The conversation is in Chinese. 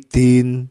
天。